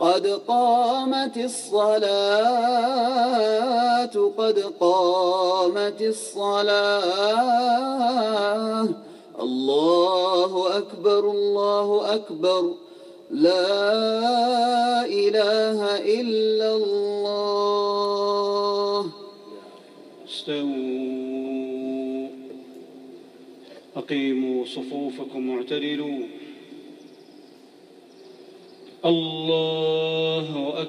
قد قامت الصلاة قد قامت الصلاة. الله أكبر الله أكبر. لا إله إلا الله. استووا. أقيموا صفوفكم واعتدلوا الله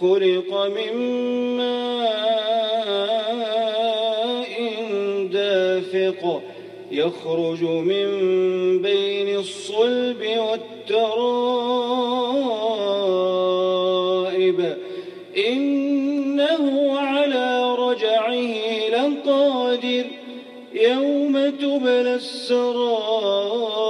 خلق من ماء دافق يخرج من بين الصلب والترائب. إنه على رجعه لقادر يوم تبلى السرائر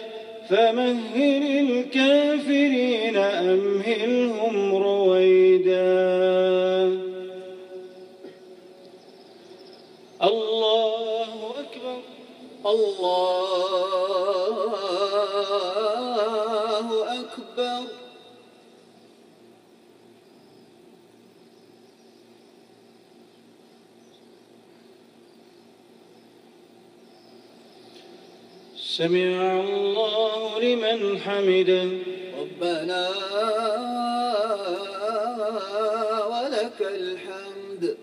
فمهل الكافرين أمهلهم رويدا. الله أكبر. الله أكبر. سمع الله لمن حمده ربنا ولك الحمد.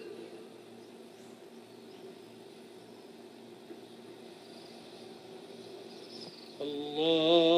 الله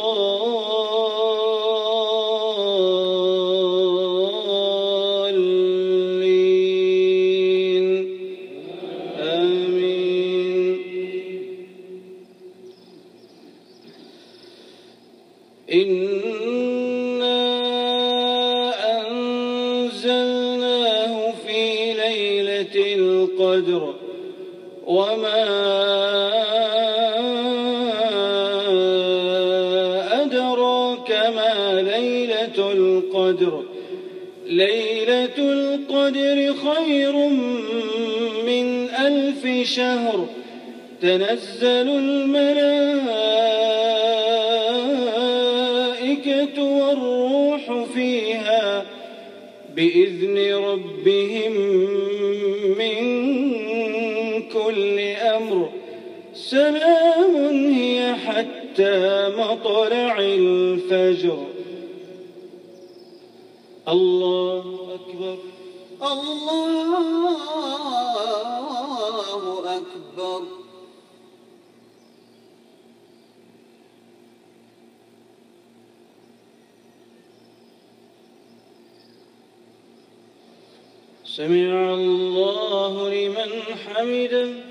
القدر وما أدراك ما ليلة القدر. ليلة القدر خير من ألف شهر. تنزل الملائكة والروح فيها بإذن ربهم من سلام هي حتى مطلع الفجر. الله أكبر. الله أكبر. سمع الله لمن حمده.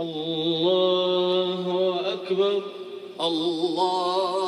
الله أكبر. الله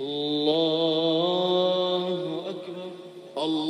الله أكبر. الله